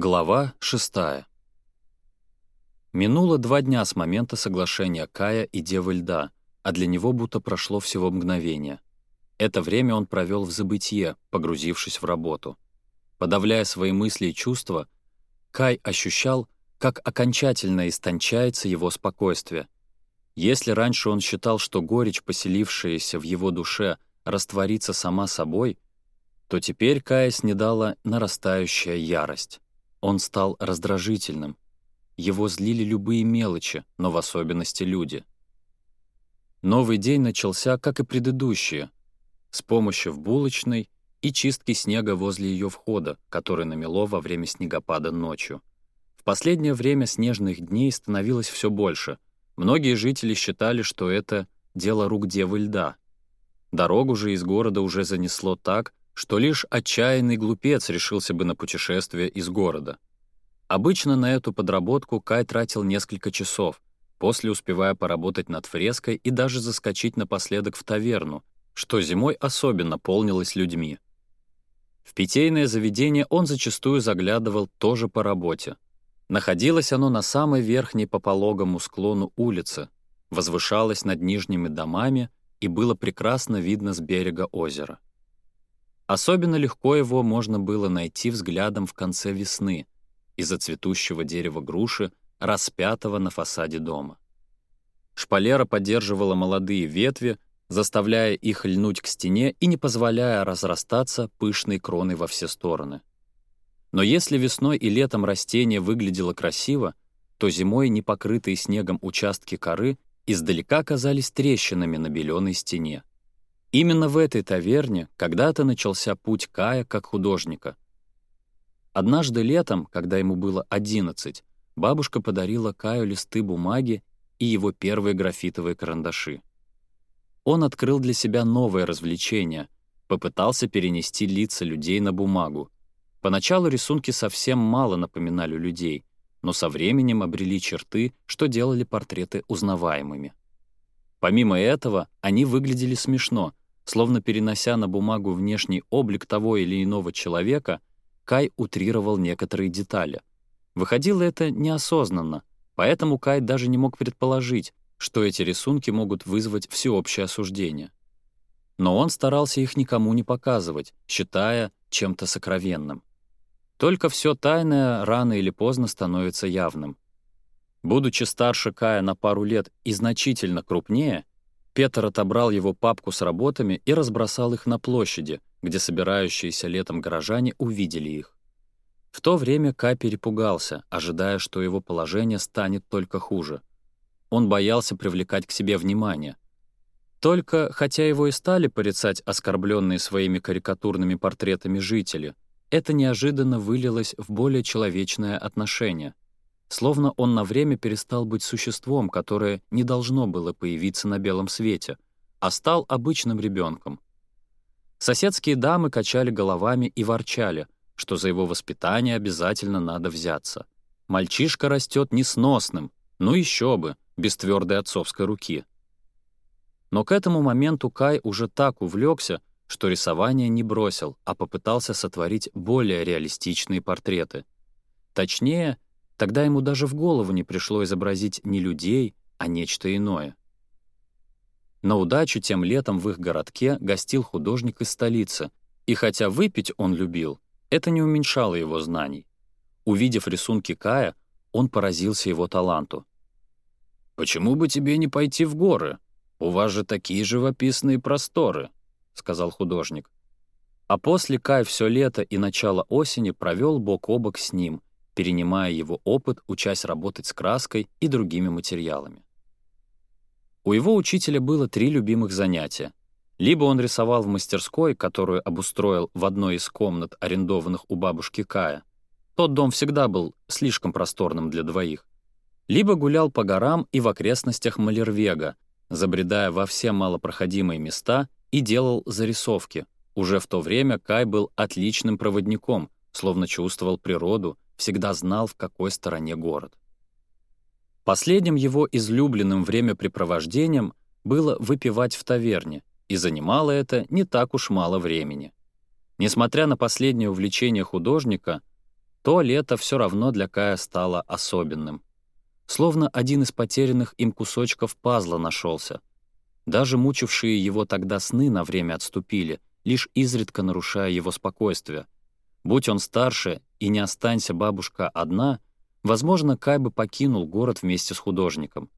Глава 6. Минуло два дня с момента соглашения Кая и Девы Льда, а для него будто прошло всего мгновение. Это время он провел в забытье, погрузившись в работу. Подавляя свои мысли и чувства, Кай ощущал, как окончательно истончается его спокойствие. Если раньше он считал, что горечь, поселившаяся в его душе, растворится сама собой, то теперь Кая снедала нарастающая ярость. Он стал раздражительным. Его злили любые мелочи, но в особенности люди. Новый день начался, как и предыдущие, с помощью в булочной и чистки снега возле ее входа, который намело во время снегопада ночью. В последнее время снежных дней становилось все больше. Многие жители считали, что это дело рук девы льда. Дорогу же из города уже занесло так, что лишь отчаянный глупец решился бы на путешествие из города. Обычно на эту подработку Кай тратил несколько часов, после успевая поработать над фреской и даже заскочить напоследок в таверну, что зимой особенно полнилось людьми. В питейное заведение он зачастую заглядывал тоже по работе. Находилось оно на самой верхней по пологому склону улицы, возвышалось над нижними домами и было прекрасно видно с берега озера. Особенно легко его можно было найти взглядом в конце весны из-за цветущего дерева груши, распятого на фасаде дома. Шпалера поддерживала молодые ветви, заставляя их льнуть к стене и не позволяя разрастаться пышной кроной во все стороны. Но если весной и летом растение выглядело красиво, то зимой непокрытые снегом участки коры издалека казались трещинами на беленой стене. Именно в этой таверне когда-то начался путь Кая как художника. Однажды летом, когда ему было 11, бабушка подарила Каю листы бумаги и его первые графитовые карандаши. Он открыл для себя новое развлечение, попытался перенести лица людей на бумагу. Поначалу рисунки совсем мало напоминали людей, но со временем обрели черты, что делали портреты узнаваемыми. Помимо этого, они выглядели смешно, словно перенося на бумагу внешний облик того или иного человека, Кай утрировал некоторые детали. Выходило это неосознанно, поэтому Кай даже не мог предположить, что эти рисунки могут вызвать всеобщее осуждение. Но он старался их никому не показывать, считая чем-то сокровенным. Только все тайное рано или поздно становится явным — Будучи старше Кая на пару лет и значительно крупнее, Петр отобрал его папку с работами и разбросал их на площади, где собирающиеся летом горожане увидели их. В то время Кай перепугался, ожидая, что его положение станет только хуже. Он боялся привлекать к себе внимание. Только, хотя его и стали порицать оскорбленные своими карикатурными портретами жители, это неожиданно вылилось в более человечное отношение — Словно он на время перестал быть существом, которое не должно было появиться на белом свете, а стал обычным ребенком. Соседские дамы качали головами и ворчали, что за его воспитание обязательно надо взяться. Мальчишка растет несносным, ну еще бы, без твердой отцовской руки. Но к этому моменту Кай уже так увлекся, что рисование не бросил, а попытался сотворить более реалистичные портреты. Точнее, Тогда ему даже в голову не пришло изобразить не людей, а нечто иное. На удачу тем летом в их городке гостил художник из столицы, и хотя выпить он любил, это не уменьшало его знаний. Увидев рисунки Кая, он поразился его таланту. «Почему бы тебе не пойти в горы? У вас же такие живописные просторы», — сказал художник. А после Кай все лето и начало осени провел бок о бок с ним — перенимая его опыт, учась работать с краской и другими материалами. У его учителя было три любимых занятия. Либо он рисовал в мастерской, которую обустроил в одной из комнат, арендованных у бабушки Кая. Тот дом всегда был слишком просторным для двоих. Либо гулял по горам и в окрестностях Малервега, забредая во все малопроходимые места и делал зарисовки. Уже в то время Кай был отличным проводником, словно чувствовал природу всегда знал, в какой стороне город. Последним его излюбленным времяпрепровождением было выпивать в таверне, и занимало это не так уж мало времени. Несмотря на последнее увлечение художника, то лето все равно для Кая стало особенным. Словно один из потерянных им кусочков пазла нашелся. Даже мучившие его тогда сны на время отступили, лишь изредка нарушая его спокойствие. Будь он старше, и не останься бабушка одна, возможно, Кай бы покинул город вместе с художником.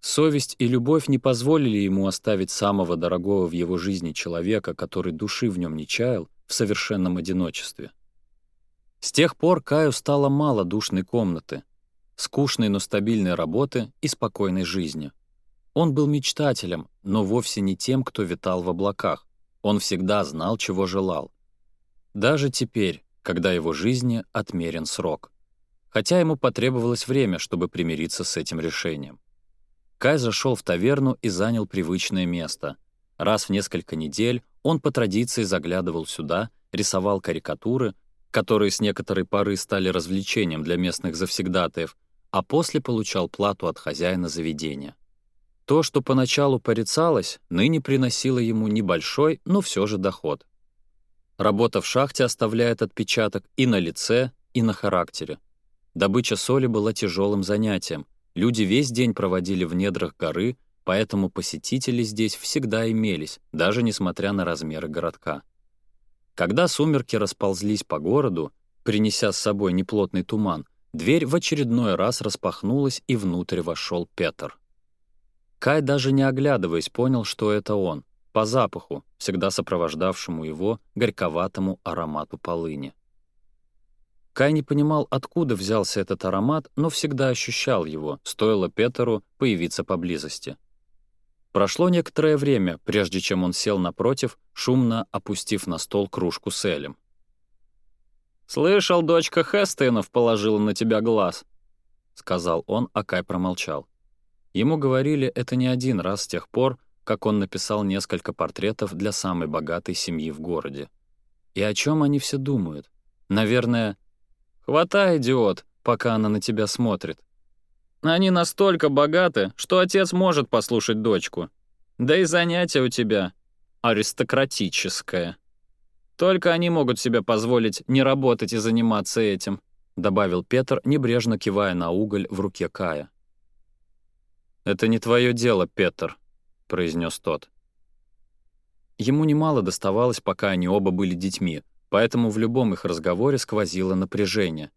Совесть и любовь не позволили ему оставить самого дорогого в его жизни человека, который души в нем не чаял, в совершенном одиночестве. С тех пор Каю стало мало душной комнаты, скучной, но стабильной работы и спокойной жизни. Он был мечтателем, но вовсе не тем, кто витал в облаках. Он всегда знал, чего желал. Даже теперь, когда его жизни отмерен срок. Хотя ему потребовалось время, чтобы примириться с этим решением. Кай зашел в таверну и занял привычное место. Раз в несколько недель он по традиции заглядывал сюда, рисовал карикатуры, которые с некоторой поры стали развлечением для местных завсегдатаев, а после получал плату от хозяина заведения. То, что поначалу порицалось, ныне приносило ему небольшой, но все же доход. Работа в шахте оставляет отпечаток и на лице, и на характере. Добыча соли была тяжелым занятием. Люди весь день проводили в недрах горы, поэтому посетители здесь всегда имелись, даже несмотря на размеры городка. Когда сумерки расползлись по городу, принеся с собой неплотный туман, дверь в очередной раз распахнулась, и внутрь вошел Петр. Кай, даже не оглядываясь, понял, что это он по запаху, всегда сопровождавшему его горьковатому аромату полыни. Кай не понимал, откуда взялся этот аромат, но всегда ощущал его, стоило Петеру появиться поблизости. Прошло некоторое время, прежде чем он сел напротив, шумно опустив на стол кружку с Элем. «Слышал, дочка Хестейнов положила на тебя глаз», — сказал он, а Кай промолчал. Ему говорили это не один раз с тех пор, как он написал несколько портретов для самой богатой семьи в городе. И о чем они все думают? Наверное, «Хватай, идиот, пока она на тебя смотрит». Они настолько богаты, что отец может послушать дочку. Да и занятие у тебя аристократическое. Только они могут себе позволить не работать и заниматься этим», — добавил Петр, небрежно кивая на уголь в руке Кая. «Это не твое дело, Петр», произнес тот. Ему немало доставалось, пока они оба были детьми, поэтому в любом их разговоре сквозило напряжение.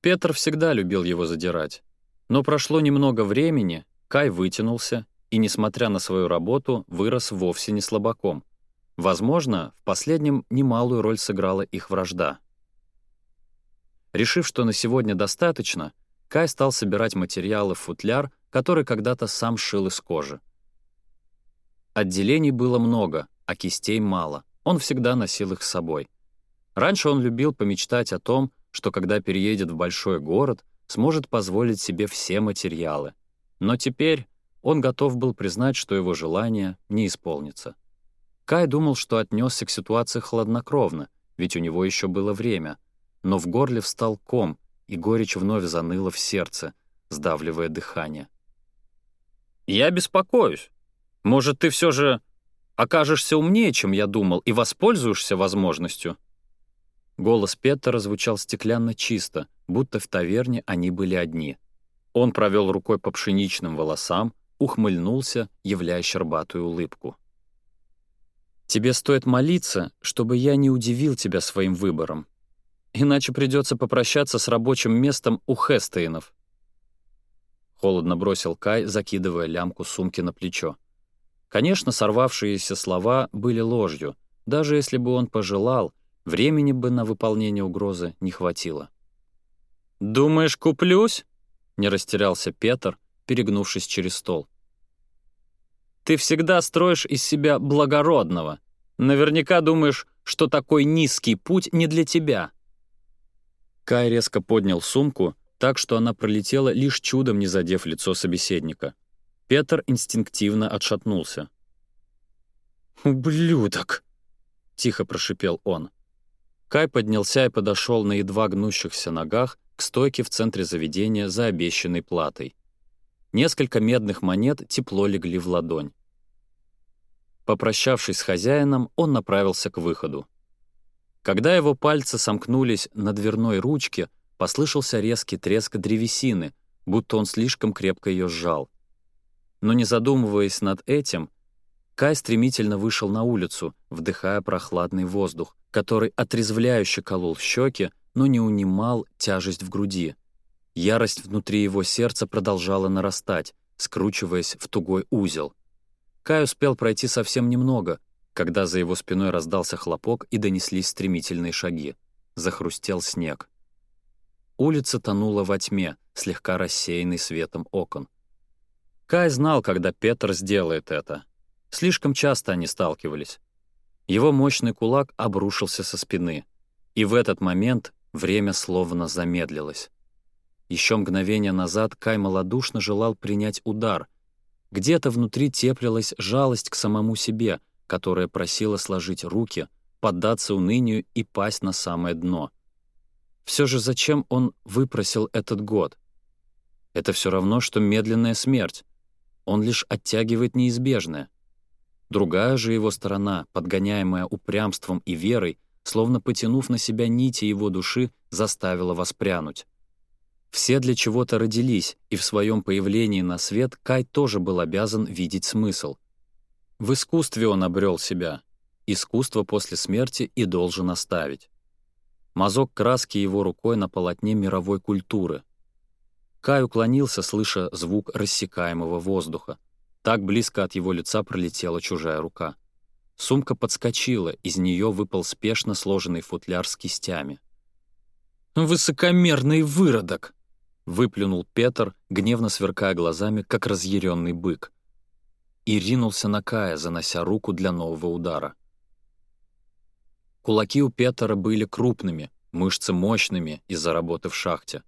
Петр всегда любил его задирать. Но прошло немного времени, Кай вытянулся и, несмотря на свою работу, вырос вовсе не слабаком. Возможно, в последнем немалую роль сыграла их вражда. Решив, что на сегодня достаточно, Кай стал собирать материалы в футляр, который когда-то сам шил из кожи. Отделений было много, а кистей мало. Он всегда носил их с собой. Раньше он любил помечтать о том, что когда переедет в большой город, сможет позволить себе все материалы. Но теперь он готов был признать, что его желание не исполнится. Кай думал, что отнесся к ситуации хладнокровно, ведь у него еще было время. Но в горле встал ком, и горечь вновь заныла в сердце, сдавливая дыхание. «Я беспокоюсь», может, ты все же окажешься умнее, чем я думал, и воспользуешься возможностью?» Голос Петра звучал стеклянно чисто, будто в таверне они были одни. Он провел рукой по пшеничным волосам, ухмыльнулся, являя щербатую улыбку. «Тебе стоит молиться, чтобы я не удивил тебя своим выбором. Иначе придется попрощаться с рабочим местом у Хестейнов». Холодно бросил Кай, закидывая лямку сумки на плечо. Конечно, сорвавшиеся слова были ложью. Даже если бы он пожелал, времени бы на выполнение угрозы не хватило. «Думаешь, куплюсь?» — не растерялся Петр, перегнувшись через стол. «Ты всегда строишь из себя благородного. Наверняка думаешь, что такой низкий путь не для тебя». Кай резко поднял сумку, так что она пролетела, лишь чудом не задев лицо собеседника. Петр инстинктивно отшатнулся. «Ублюдок!» — тихо прошипел он. Кай поднялся и подошел на едва гнущихся ногах к стойке в центре заведения за обещанной платой. Несколько медных монет тепло легли в ладонь. Попрощавшись с хозяином, он направился к выходу. Когда его пальцы сомкнулись на дверной ручке, послышался резкий треск древесины, будто он слишком крепко ее сжал — но не задумываясь над этим, Кай стремительно вышел на улицу, вдыхая прохладный воздух, который отрезвляюще колол в щеки, но не унимал тяжесть в груди. Ярость внутри его сердца продолжала нарастать, скручиваясь в тугой узел. Кай успел пройти совсем немного, когда за его спиной раздался хлопок и донеслись стремительные шаги. Захрустел снег. Улица тонула во тьме, слегка рассеянный светом окон. Кай знал, когда Петр сделает это. Слишком часто они сталкивались. Его мощный кулак обрушился со спины, и в этот момент время словно замедлилось. Еще мгновение назад Кай малодушно желал принять удар. Где-то внутри теплилась жалость к самому себе, которая просила сложить руки, поддаться унынию и пасть на самое дно. Все же зачем он выпросил этот год? Это все равно, что медленная смерть он лишь оттягивает неизбежное. Другая же его сторона, подгоняемая упрямством и верой, словно потянув на себя нити его души, заставила воспрянуть. Все для чего-то родились, и в своем появлении на свет Кай тоже был обязан видеть смысл. В искусстве он обрел себя. Искусство после смерти и должен оставить. Мазок краски его рукой на полотне мировой культуры. Кай уклонился, слыша звук рассекаемого воздуха. Так близко от его лица пролетела чужая рука. Сумка подскочила, из нее выпал спешно сложенный футляр с кистями. «Высокомерный выродок!» — выплюнул Петр, гневно сверкая глазами, как разъяренный бык. И ринулся на Кая, занося руку для нового удара. Кулаки у Петра были крупными, мышцы мощными из-за работы в шахте.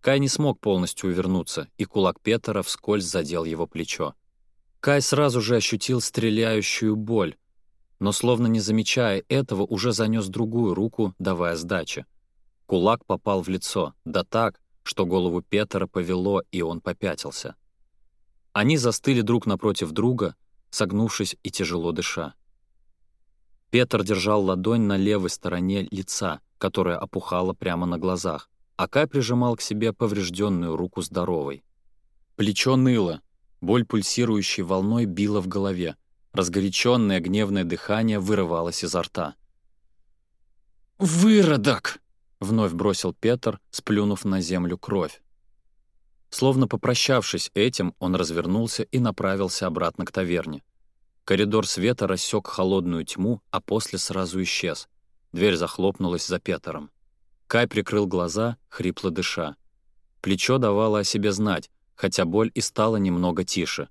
Кай не смог полностью увернуться, и кулак Петера вскользь задел его плечо. Кай сразу же ощутил стреляющую боль, но, словно не замечая этого, уже занес другую руку, давая сдачи. Кулак попал в лицо, да так, что голову Петера повело, и он попятился. Они застыли друг напротив друга, согнувшись и тяжело дыша. Петр держал ладонь на левой стороне лица, которая опухала прямо на глазах, Ака прижимал к себе поврежденную руку здоровой. Плечо ныло, боль пульсирующей волной била в голове, разгоряченное гневное дыхание вырывалось изо рта. «Выродок!» — вновь бросил Петр, сплюнув на землю кровь. Словно попрощавшись этим, он развернулся и направился обратно к таверне. Коридор света рассек холодную тьму, а после сразу исчез. Дверь захлопнулась за Петером. Кай прикрыл глаза, хрипло дыша. Плечо давало о себе знать, хотя боль и стала немного тише.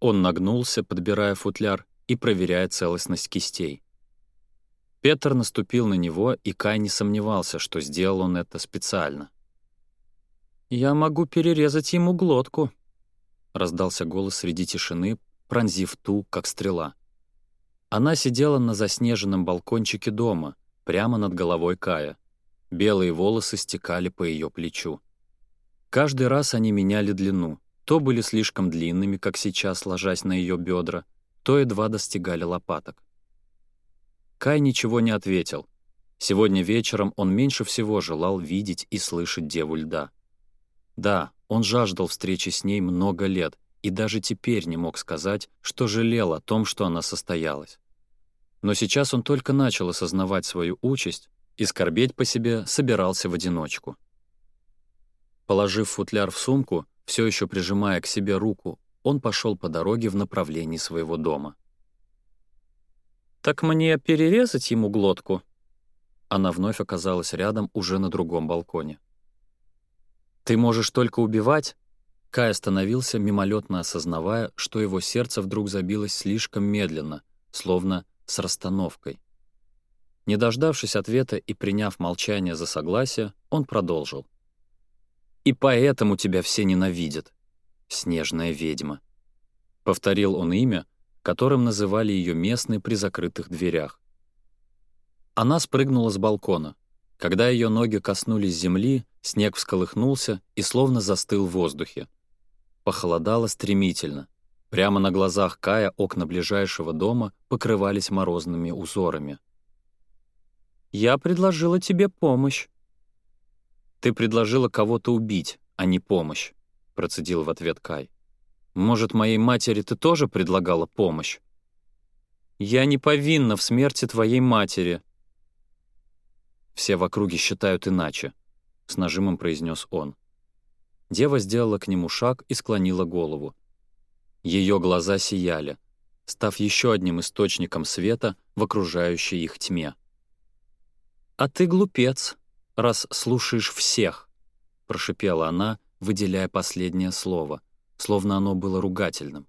Он нагнулся, подбирая футляр и проверяя целостность кистей. Петр наступил на него, и Кай не сомневался, что сделал он это специально. «Я могу перерезать ему глотку», — раздался голос среди тишины, пронзив ту, как стрела. Она сидела на заснеженном балкончике дома, прямо над головой Кая. Белые волосы стекали по ее плечу. Каждый раз они меняли длину. То были слишком длинными, как сейчас, ложась на ее бедра, то едва достигали лопаток. Кай ничего не ответил. Сегодня вечером он меньше всего желал видеть и слышать Деву Льда. Да, он жаждал встречи с ней много лет и даже теперь не мог сказать, что жалел о том, что она состоялась. Но сейчас он только начал осознавать свою участь, и скорбеть по себе собирался в одиночку. Положив футляр в сумку, все еще прижимая к себе руку, он пошел по дороге в направлении своего дома. «Так мне перерезать ему глотку?» Она вновь оказалась рядом уже на другом балконе. «Ты можешь только убивать?» Кай остановился, мимолетно осознавая, что его сердце вдруг забилось слишком медленно, словно с расстановкой. Не дождавшись ответа и приняв молчание за согласие, он продолжил. «И поэтому тебя все ненавидят, снежная ведьма». Повторил он имя, которым называли ее местные при закрытых дверях. Она спрыгнула с балкона. Когда ее ноги коснулись земли, снег всколыхнулся и словно застыл в воздухе. Похолодало стремительно. Прямо на глазах Кая окна ближайшего дома покрывались морозными узорами — я предложила тебе помощь». «Ты предложила кого-то убить, а не помощь», — процедил в ответ Кай. «Может, моей матери ты тоже предлагала помощь?» «Я не повинна в смерти твоей матери». «Все в округе считают иначе», — с нажимом произнес он. Дева сделала к нему шаг и склонила голову. Ее глаза сияли, став еще одним источником света в окружающей их тьме. «А ты глупец, раз слушаешь всех», — прошипела она, выделяя последнее слово, словно оно было ругательным.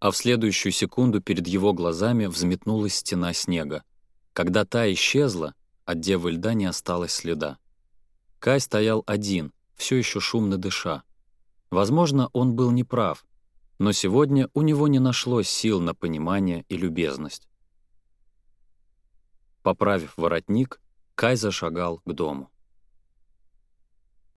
А в следующую секунду перед его глазами взметнулась стена снега. Когда та исчезла, от Девы Льда не осталось следа. Кай стоял один, все еще шумно дыша. Возможно, он был неправ, но сегодня у него не нашлось сил на понимание и любезность. Поправив воротник, Кай зашагал к дому.